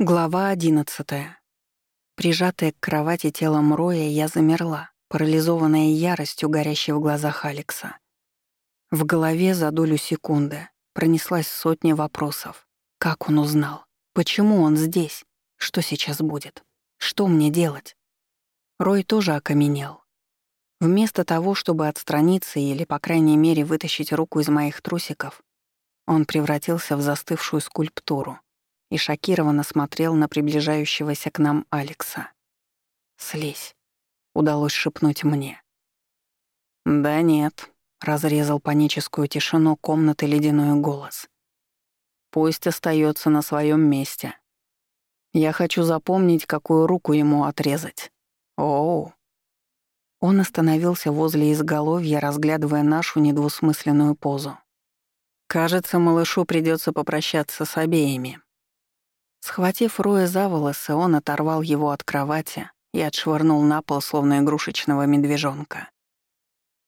Глава одиннадцатая. Прижатая к кровати телом Роя, я замерла, парализованная яростью, горящей в глазах Алекса. В голове за долю секунды пронеслась сотня вопросов. Как он узнал? Почему он здесь? Что сейчас будет? Что мне делать? Рой тоже окаменел. Вместо того, чтобы отстраниться или, по крайней мере, вытащить руку из моих трусиков, он превратился в застывшую скульптуру — и шокированно смотрел на приближающегося к нам Алекса. «Слезь», — удалось шепнуть мне. «Да нет», — разрезал паническую тишину комнаты ледяной голос. «Пусть остается на своем месте. Я хочу запомнить, какую руку ему отрезать. Оу». Он остановился возле изголовья, разглядывая нашу недвусмысленную позу. «Кажется, малышу придется попрощаться с обеими», Схватив Роя за волосы, он оторвал его от кровати и отшвырнул на пол, словно игрушечного медвежонка.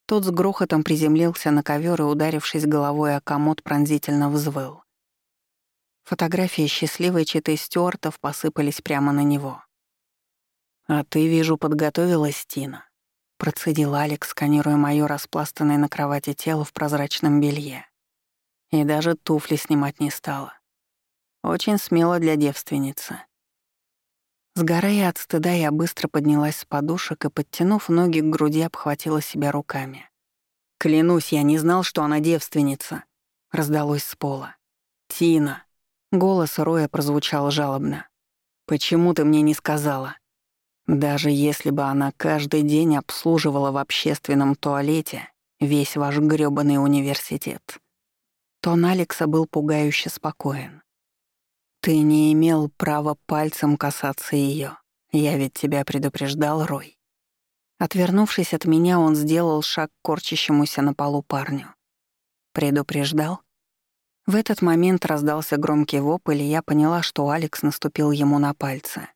Тот с грохотом приземлился на ковер и, ударившись головой о комод, пронзительно взвыл. Фотографии счастливой читы Стюартов посыпались прямо на него. «А ты, вижу, подготовилась, Тина», — процедил Алекс, сканируя моё распластанное на кровати тело в прозрачном белье. И даже туфли снимать не стала. Очень смело для девственницы. Сгорая от стыда, я быстро поднялась с подушек и, подтянув ноги к груди, обхватила себя руками. «Клянусь, я не знал, что она девственница», — раздалось с пола. «Тина». Голос Роя прозвучал жалобно. «Почему ты мне не сказала?» «Даже если бы она каждый день обслуживала в общественном туалете весь ваш грёбаный университет». Тон Алекса был пугающе спокоен. «Ты не имел права пальцем касаться ее. Я ведь тебя предупреждал, Рой». Отвернувшись от меня, он сделал шаг к корчащемуся на полу парню. «Предупреждал?» В этот момент раздался громкий вопль, и я поняла, что Алекс наступил ему на пальцы.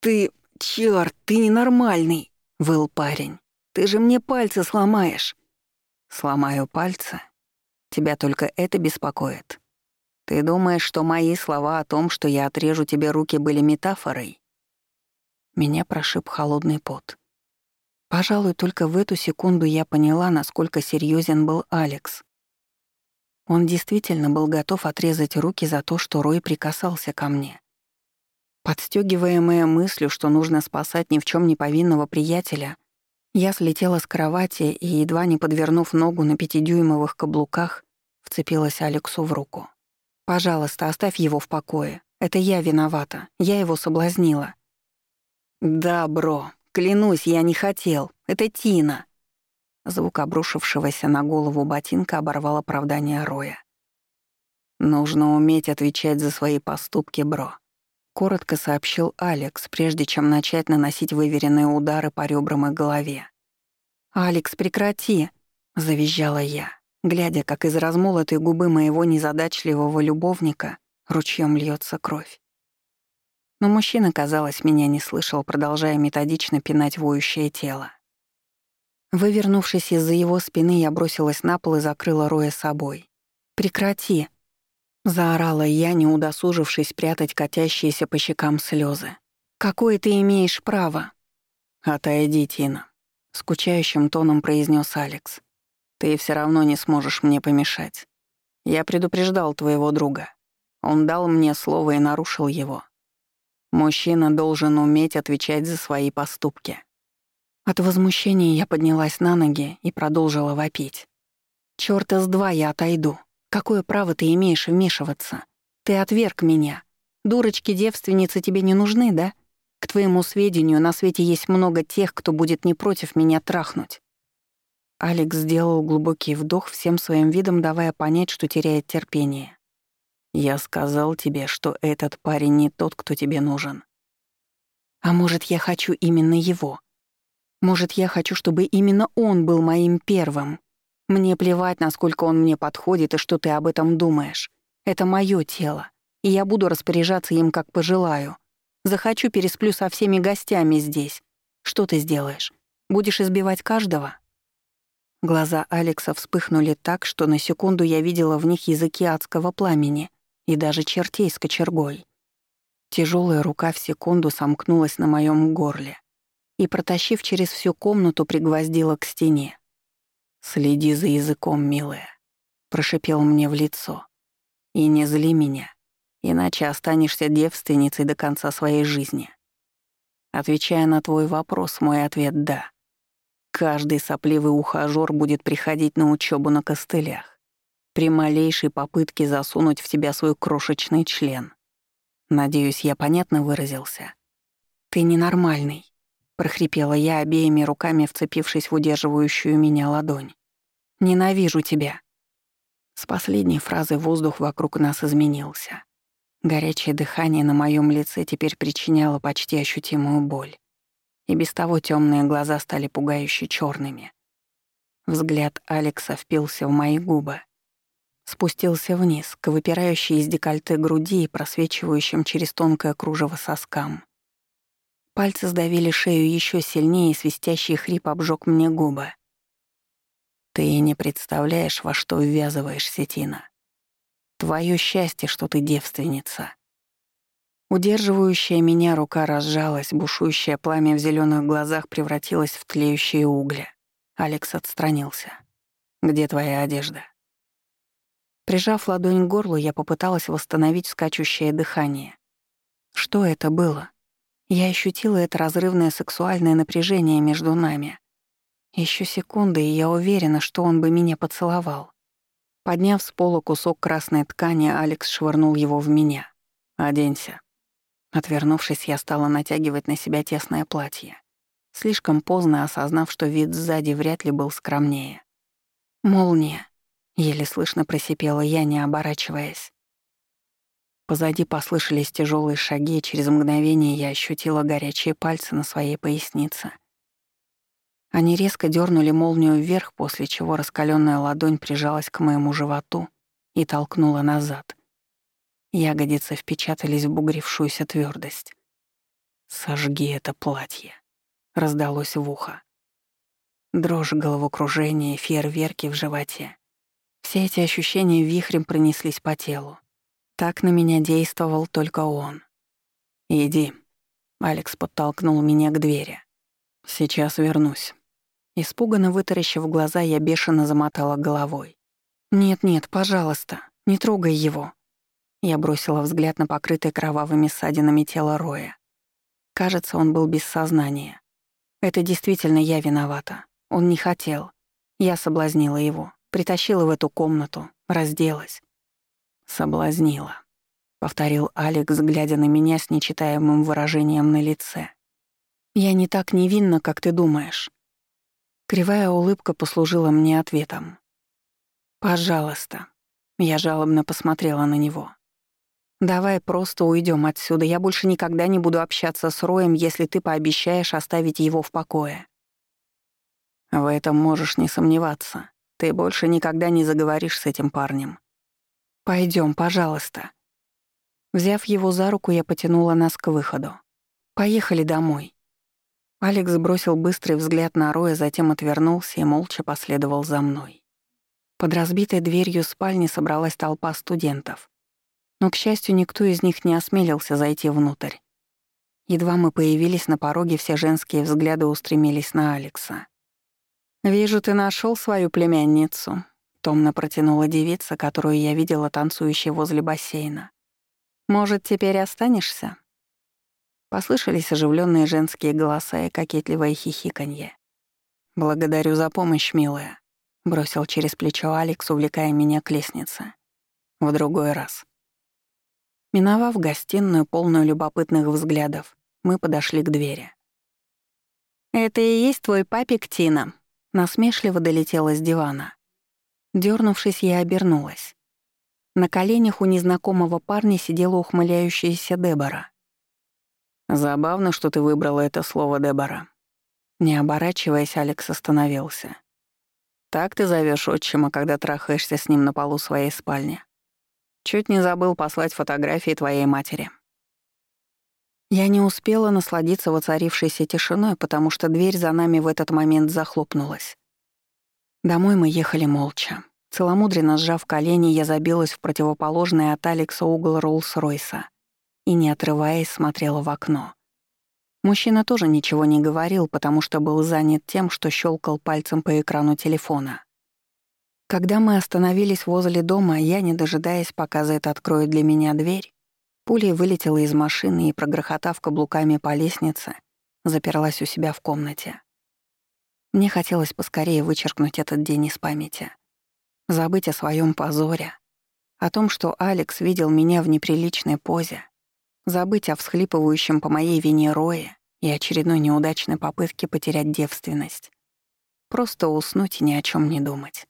«Ты... чёрт, ты ненормальный!» — выл парень. «Ты же мне пальцы сломаешь!» «Сломаю пальцы? Тебя только это беспокоит?» Ты думаешь, что мои слова о том, что я отрежу тебе руки, были метафорой? Меня прошиб холодный пот. Пожалуй, только в эту секунду я поняла, насколько серьезен был Алекс. Он действительно был готов отрезать руки за то, что Рой прикасался ко мне. Подстёгиваемая мыслью, что нужно спасать ни в чем не повинного приятеля, я слетела с кровати и, едва не подвернув ногу на пятидюймовых каблуках, вцепилась Алексу в руку. Пожалуйста, оставь его в покое. Это я виновата. Я его соблазнила». «Да, бро, клянусь, я не хотел. Это Тина». Звук обрушившегося на голову ботинка оборвал оправдание Роя. «Нужно уметь отвечать за свои поступки, бро», — коротко сообщил Алекс, прежде чем начать наносить выверенные удары по ребрам и голове. «Алекс, прекрати!» — завизжала я глядя, как из размолотой губы моего незадачливого любовника ручьем льется кровь. Но мужчина, казалось, меня не слышал, продолжая методично пинать воющее тело. Вывернувшись из-за его спины, я бросилась на пол и закрыла Роя собой. «Прекрати!» — заорала я, не удосужившись прятать катящиеся по щекам слезы. «Какое ты имеешь право?» «Отойди, Тина», — скучающим тоном произнес Алекс. Ты все равно не сможешь мне помешать. Я предупреждал твоего друга. Он дал мне слово и нарушил его. Мужчина должен уметь отвечать за свои поступки. От возмущения я поднялась на ноги и продолжила вопить. «Чёрта с два я отойду. Какое право ты имеешь вмешиваться? Ты отверг меня. Дурочки-девственницы тебе не нужны, да? К твоему сведению, на свете есть много тех, кто будет не против меня трахнуть. Алекс сделал глубокий вдох, всем своим видом давая понять, что теряет терпение. «Я сказал тебе, что этот парень не тот, кто тебе нужен. А может, я хочу именно его? Может, я хочу, чтобы именно он был моим первым? Мне плевать, насколько он мне подходит и что ты об этом думаешь. Это моё тело, и я буду распоряжаться им, как пожелаю. Захочу, пересплю со всеми гостями здесь. Что ты сделаешь? Будешь избивать каждого?» Глаза Алекса вспыхнули так, что на секунду я видела в них языки адского пламени и даже чертей с кочергой. Тяжелая рука в секунду сомкнулась на моем горле и, протащив через всю комнату, пригвоздила к стене. «Следи за языком, милая», — прошипел мне в лицо. «И не зли меня, иначе останешься девственницей до конца своей жизни». Отвечая на твой вопрос, мой ответ — да. Каждый сопливый ухажёр будет приходить на учебу на костылях при малейшей попытке засунуть в тебя свой крошечный член. Надеюсь, я понятно выразился. «Ты ненормальный», — прохрипела я обеими руками, вцепившись в удерживающую меня ладонь. «Ненавижу тебя». С последней фразы воздух вокруг нас изменился. Горячее дыхание на моем лице теперь причиняло почти ощутимую боль. И без того темные глаза стали пугающе черными. Взгляд Алекса впился в мои губы, спустился вниз, к выпирающей из декольте груди и просвечивающим через тонкое кружево соскам. Пальцы сдавили шею еще сильнее, и свистящий хрип обжег мне губы. «Ты не представляешь, во что ввязываешься, Тина. Твое счастье, что ты девственница». Удерживающая меня рука разжалась, бушующее пламя в зеленых глазах превратилось в тлеющие угли. Алекс отстранился. «Где твоя одежда?» Прижав ладонь к горлу, я попыталась восстановить скачущее дыхание. Что это было? Я ощутила это разрывное сексуальное напряжение между нами. Еще секунды, и я уверена, что он бы меня поцеловал. Подняв с пола кусок красной ткани, Алекс швырнул его в меня. «Оденься». Отвернувшись, я стала натягивать на себя тесное платье, слишком поздно осознав, что вид сзади вряд ли был скромнее. «Молния», Еле слышно просипела я, не оборачиваясь. Позади послышались тяжелые шаги, и через мгновение я ощутила горячие пальцы на своей пояснице. Они резко дернули молнию вверх, после чего раскаленная ладонь прижалась к моему животу и толкнула назад. Ягодицы впечатались в бугрившуюся твердость. «Сожги это платье», — раздалось в ухо. Дрожь головокружения, фейерверки в животе. Все эти ощущения вихрем пронеслись по телу. Так на меня действовал только он. «Иди». Алекс подтолкнул меня к двери. «Сейчас вернусь». Испуганно вытаращив глаза, я бешено замотала головой. «Нет-нет, пожалуйста, не трогай его». Я бросила взгляд на покрытое кровавыми ссадинами тело Роя. Кажется, он был без сознания. Это действительно я виновата. Он не хотел. Я соблазнила его. Притащила в эту комнату, разделась. Соблазнила. Повторил Алекс, глядя на меня с нечитаемым выражением на лице. «Я не так невинна, как ты думаешь». Кривая улыбка послужила мне ответом. «Пожалуйста». Я жалобно посмотрела на него. «Давай просто уйдем отсюда. Я больше никогда не буду общаться с Роем, если ты пообещаешь оставить его в покое». «В этом можешь не сомневаться», ты больше никогда не заговоришь с этим парнем. Пойдем, пожалуйста. Взяв его за руку, я потянула нас к выходу. Поехали домой. Алекс бросил быстрый взгляд на Роя, затем отвернулся и молча последовал за мной. Под разбитой дверью спальни собралась толпа студентов. Но, к счастью, никто из них не осмелился зайти внутрь. Едва мы появились на пороге, все женские взгляды устремились на Алекса. «Вижу, ты нашел свою племянницу», — томно протянула девица, которую я видела танцующей возле бассейна. «Может, теперь останешься?» Послышались оживленные женские голоса и кокетливое хихиканье. «Благодарю за помощь, милая», — бросил через плечо Алекс, увлекая меня к лестнице. «В другой раз». Миновав гостиную, полную любопытных взглядов, мы подошли к двери. «Это и есть твой папик Тина», насмешливо долетела с дивана. Дёрнувшись, я обернулась. На коленях у незнакомого парня сидела ухмыляющаяся Дебора. «Забавно, что ты выбрала это слово, Дебора». Не оборачиваясь, Алекс остановился. «Так ты зовешь отчима, когда трахаешься с ним на полу своей спальни. Чуть не забыл послать фотографии твоей матери». Я не успела насладиться воцарившейся тишиной, потому что дверь за нами в этот момент захлопнулась. Домой мы ехали молча. Целомудренно сжав колени, я забилась в противоположный от Алекса угол Роллс-Ройса и, не отрываясь, смотрела в окно. Мужчина тоже ничего не говорил, потому что был занят тем, что щелкал пальцем по экрану телефона. Когда мы остановились возле дома, я, не дожидаясь, пока Зет откроет для меня дверь, пулей вылетела из машины и, прогрохотав каблуками по лестнице, заперлась у себя в комнате. Мне хотелось поскорее вычеркнуть этот день из памяти. Забыть о своем позоре, о том, что Алекс видел меня в неприличной позе, забыть о всхлипывающем по моей вине Рое и очередной неудачной попытке потерять девственность. Просто уснуть и ни о чем не думать.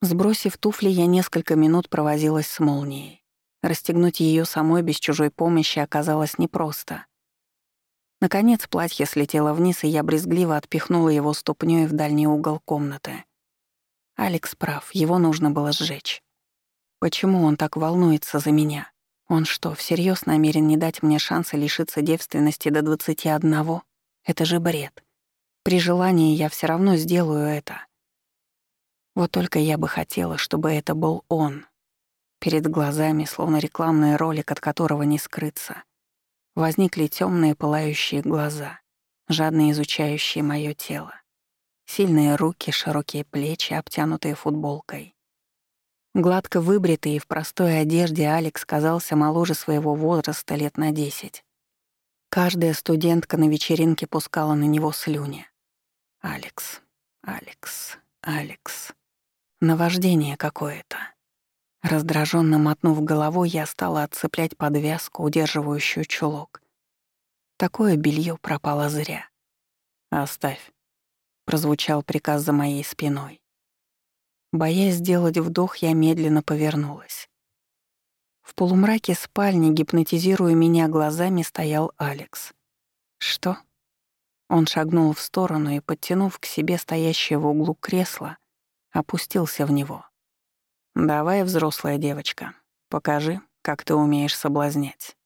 Сбросив туфли, я несколько минут провозилась с молнией. Расстегнуть ее самой без чужой помощи оказалось непросто. Наконец платье слетело вниз, и я брезгливо отпихнула его ступнёй в дальний угол комнаты. Алекс прав, его нужно было сжечь. Почему он так волнуется за меня? Он что, всерьез намерен не дать мне шанса лишиться девственности до 21? Это же бред. При желании я все равно сделаю это. Вот только я бы хотела, чтобы это был он. Перед глазами, словно рекламный ролик, от которого не скрыться, возникли темные пылающие глаза, жадно изучающие мое тело. Сильные руки, широкие плечи, обтянутые футболкой. Гладко выбритый и в простой одежде Алекс казался моложе своего возраста лет на десять. Каждая студентка на вечеринке пускала на него слюни. Алекс, Алекс, Алекс. Наваждение какое-то. Раздраженно мотнув головой, я стала отцеплять подвязку, удерживающую чулок. Такое белье пропало зря. «Оставь», — прозвучал приказ за моей спиной. Боясь сделать вдох, я медленно повернулась. В полумраке спальни, гипнотизируя меня глазами, стоял Алекс. «Что?» Он шагнул в сторону и, подтянув к себе стоящее в углу кресло, опустился в него. «Давай, взрослая девочка, покажи, как ты умеешь соблазнять».